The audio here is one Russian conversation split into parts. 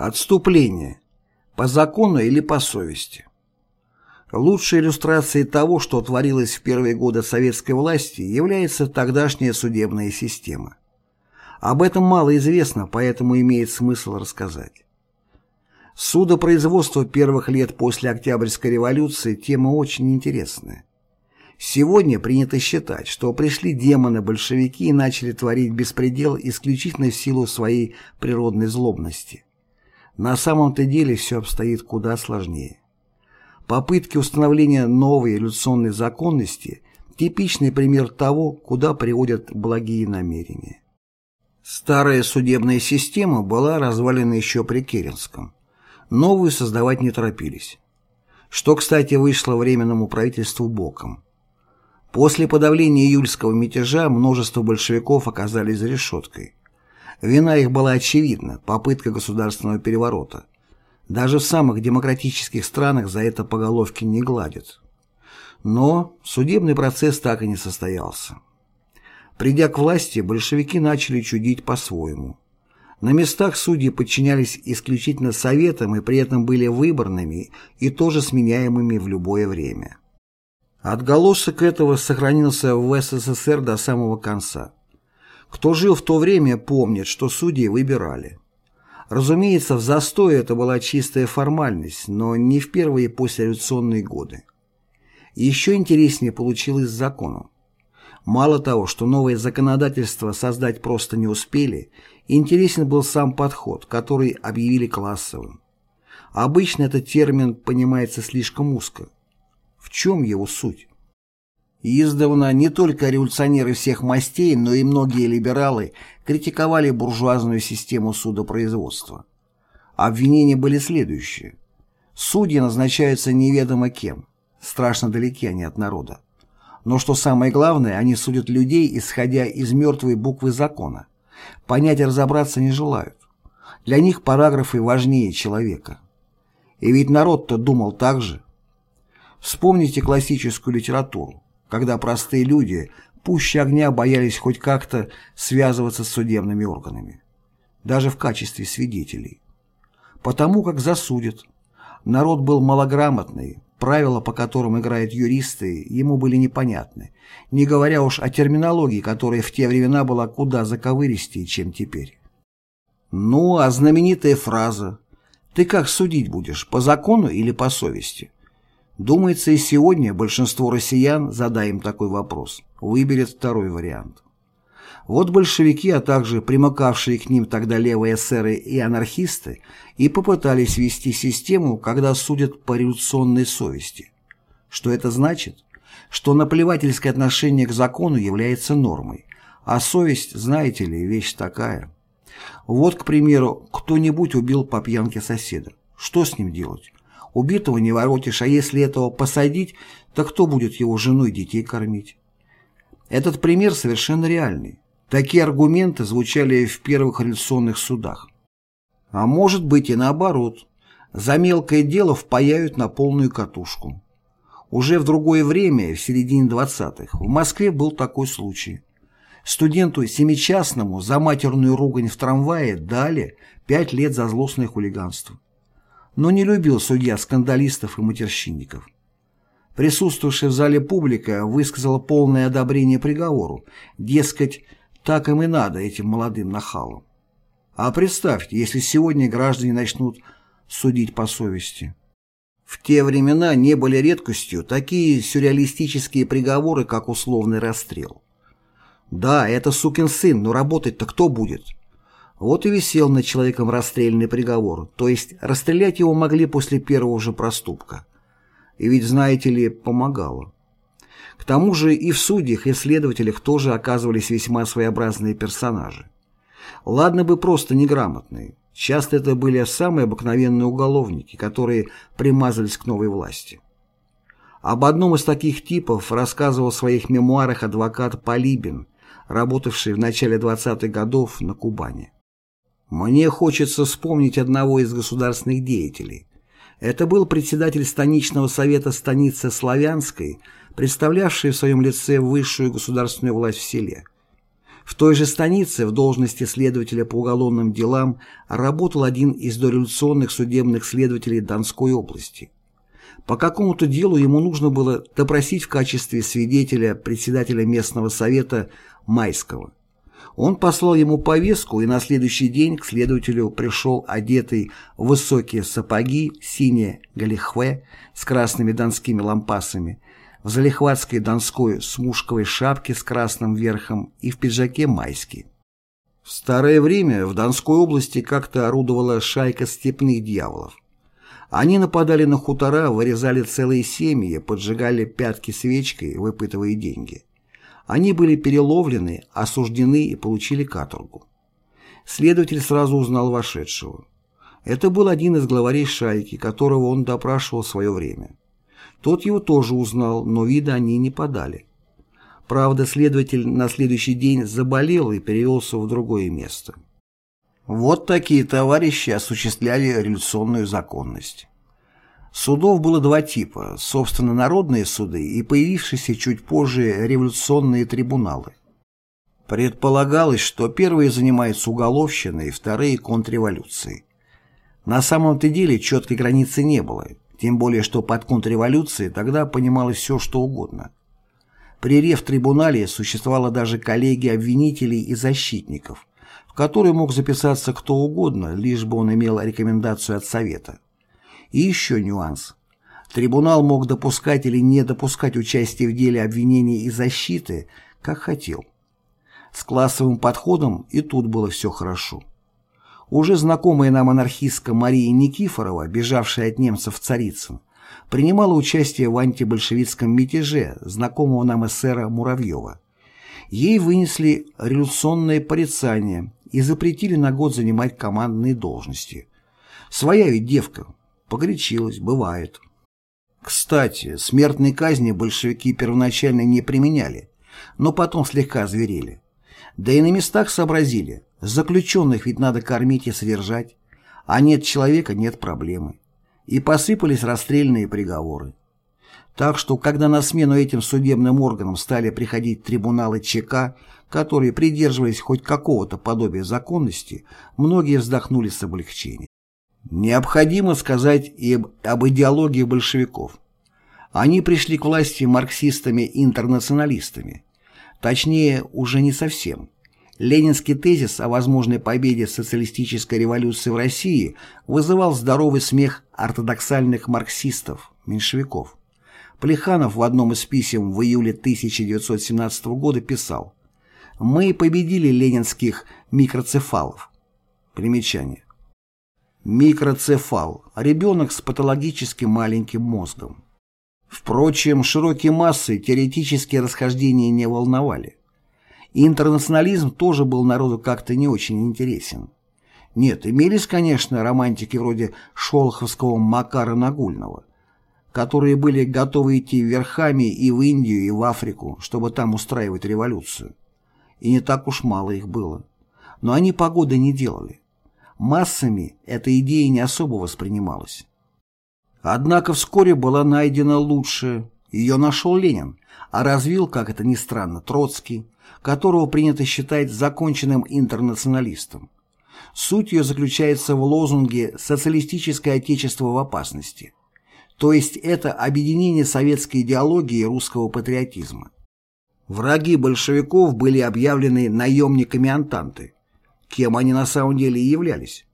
Отступление. По закону или по совести? Лучшей иллюстрацией того, что творилось в первые годы советской власти, является тогдашняя судебная система. Об этом мало известно, поэтому имеет смысл рассказать. Судопроизводство первых лет после Октябрьской революции – тема очень интересная. Сегодня принято считать, что пришли демоны-большевики и начали творить беспредел исключительно в силу своей природной злобности. На самом-то деле все обстоит куда сложнее. Попытки установления новой революционной законности – типичный пример того, куда приводят благие намерения. Старая судебная система была развалена еще при Керенском. Новую создавать не торопились. Что, кстати, вышло Временному правительству боком. После подавления июльского мятежа множество большевиков оказались за решеткой. Вина их была очевидна – попытка государственного переворота. Даже в самых демократических странах за это по головке не гладят. Но судебный процесс так и не состоялся. Придя к власти, большевики начали чудить по-своему. На местах судьи подчинялись исключительно советам и при этом были выборными и тоже сменяемыми в любое время. Отголосок этого сохранился в СССР до самого конца. Кто жил в то время, помнит, что судьи выбирали. Разумеется, в застое это была чистая формальность, но не в первые послереволюционные годы. Еще интереснее получилось с законом. Мало того, что новое законодательство создать просто не успели, интересен был сам подход, который объявили классовым. Обычно этот термин понимается слишком узко. В чем его суть? Издавна не только революционеры всех мастей, но и многие либералы критиковали буржуазную систему судопроизводства. Обвинения были следующие. Судьи назначаются неведомо кем, страшно далеки они от народа. Но что самое главное, они судят людей, исходя из мертвой буквы закона. Понять и разобраться не желают. Для них параграфы важнее человека. И ведь народ-то думал так же. Вспомните классическую литературу, когда простые люди пуще огня боялись хоть как-то связываться с судебными органами, даже в качестве свидетелей. Потому как засудят. Народ был малограмотный, правила, по которым играют юристы, ему были непонятны, не говоря уж о терминологии, которая в те времена была куда заковыристее, чем теперь. Ну, а знаменитая фраза «Ты как судить будешь, по закону или по совести?» Думается, и сегодня большинство россиян, задая им такой вопрос, выберет второй вариант. Вот большевики, а также примыкавшие к ним тогда левые эсеры и анархисты, и попытались ввести систему, когда судят по революционной совести. Что это значит? Что наплевательское отношение к закону является нормой, а совесть, знаете ли, вещь такая. Вот, к примеру, кто-нибудь убил по пьянке соседа. Что с ним делать? Убитого не воротишь, а если этого посадить, то кто будет его жену и детей кормить? Этот пример совершенно реальный. Такие аргументы звучали в первых революционных судах. А может быть и наоборот. За мелкое дело впаяют на полную катушку. Уже в другое время, в середине 20-х, в Москве был такой случай. Студенту семичастному за матерную ругань в трамвае дали пять лет за злостное хулиганство но не любил судья скандалистов и матерщинников. Присутствовавшая в зале публика высказала полное одобрение приговору, дескать, так им и надо этим молодым нахалам. А представьте, если сегодня граждане начнут судить по совести. В те времена не были редкостью такие сюрреалистические приговоры, как условный расстрел. Да, это сукин сын, но работать-то кто будет? Вот и висел над человеком расстрельный приговор, то есть расстрелять его могли после первого же проступка. И ведь, знаете ли, помогало. К тому же и в судьях, и следователях тоже оказывались весьма своеобразные персонажи. Ладно бы просто неграмотные. Часто это были самые обыкновенные уголовники, которые примазались к новой власти. Об одном из таких типов рассказывал в своих мемуарах адвокат Полибин, работавший в начале 20-х годов на Кубани. Мне хочется вспомнить одного из государственных деятелей. Это был председатель станичного совета станицы Славянской, представлявший в своем лице высшую государственную власть в селе. В той же станице в должности следователя по уголовным делам работал один из дореволюционных судебных следователей Донской области. По какому-то делу ему нужно было допросить в качестве свидетеля председателя местного совета Майского. Он послал ему повестку, и на следующий день к следователю пришел одетый в высокие сапоги, синее галихве с красными донскими лампасами, в залихватской донской смушковой шапке с красным верхом и в пиджаке майский. В старое время в Донской области как-то орудовала шайка степных дьяволов. Они нападали на хутора, вырезали целые семьи, поджигали пятки свечкой, выпытывая деньги. Они были переловлены, осуждены и получили каторгу. Следователь сразу узнал вошедшего. Это был один из главарей шайки, которого он допрашивал в свое время. Тот его тоже узнал, но вида они не подали. Правда, следователь на следующий день заболел и перевелся в другое место. Вот такие товарищи осуществляли революционную законность. Судов было два типа, собственно, народные суды и появившиеся чуть позже революционные трибуналы. Предполагалось, что первые занимаются уголовщиной, вторые – контрреволюцией. На самом-то деле четкой границы не было, тем более, что под контрреволюцией тогда понималось все, что угодно. При рев-трибунале существовала даже коллегия обвинителей и защитников, в которой мог записаться кто угодно, лишь бы он имел рекомендацию от Совета. И еще нюанс. Трибунал мог допускать или не допускать участие в деле обвинения и защиты, как хотел. С классовым подходом и тут было все хорошо. Уже знакомая нам анархистка Мария Никифорова, бежавшая от немцев в Царицын, принимала участие в антибольшевистском мятеже знакомого нам эсера Муравьева. Ей вынесли революционное порицание и запретили на год занимать командные должности. Своя ведь девка, погорячилась, бывает. Кстати, смертной казни большевики первоначально не применяли, но потом слегка зверели. Да и на местах сообразили, заключенных ведь надо кормить и содержать, а нет человека – нет проблемы. И посыпались расстрельные приговоры. Так что, когда на смену этим судебным органам стали приходить трибуналы ЧК, которые придерживались хоть какого-то подобия законности, многие вздохнули с облегчением. Необходимо сказать и об идеологии большевиков. Они пришли к власти марксистами-интернационалистами. Точнее, уже не совсем. Ленинский тезис о возможной победе социалистической революции в России вызывал здоровый смех ортодоксальных марксистов, меньшевиков. Плеханов в одном из писем в июле 1917 года писал «Мы победили ленинских микроцефалов». Примечание. Микроцефал – ребенок с патологически маленьким мозгом. Впрочем, широкие массы теоретические расхождения не волновали. Интернационализм тоже был народу как-то не очень интересен. Нет, имелись, конечно, романтики вроде шолоховского Макара Нагульного, которые были готовы идти верхами и в Индию, и в Африку, чтобы там устраивать революцию. И не так уж мало их было. Но они погоды не делали. Массами эта идея не особо воспринималась. Однако вскоре была найдена лучшая. Ее нашел Ленин, а развил, как это ни странно, Троцкий, которого принято считать законченным интернационалистом. Суть ее заключается в лозунге «Социалистическое отечество в опасности». То есть это объединение советской идеологии и русского патриотизма. Враги большевиков были объявлены наемниками Антанты, кем они на самом деле и являлись.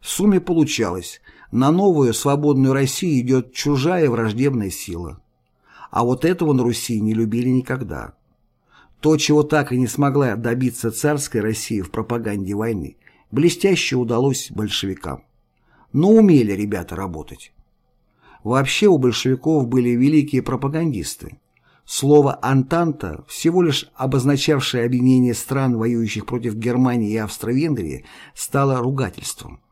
В сумме получалось, на новую свободную Россию идет чужая враждебная сила. А вот этого на Руси не любили никогда. То, чего так и не смогла добиться царская Россия в пропаганде войны, блестяще удалось большевикам. Но умели ребята работать. Вообще у большевиков были великие пропагандисты. Слово «Антанта», всего лишь обозначавшее объединение стран, воюющих против Германии и Австро-Венгрии, стало ругательством.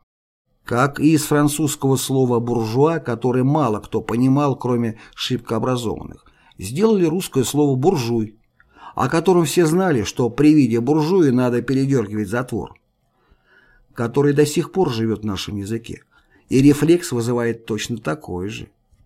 Как и из французского слова «буржуа», которое мало кто понимал, кроме шибко образованных, сделали русское слово «буржуй», о котором все знали, что при виде буржуя надо передергивать затвор, который до сих пор живет в нашем языке, и рефлекс вызывает точно такой же.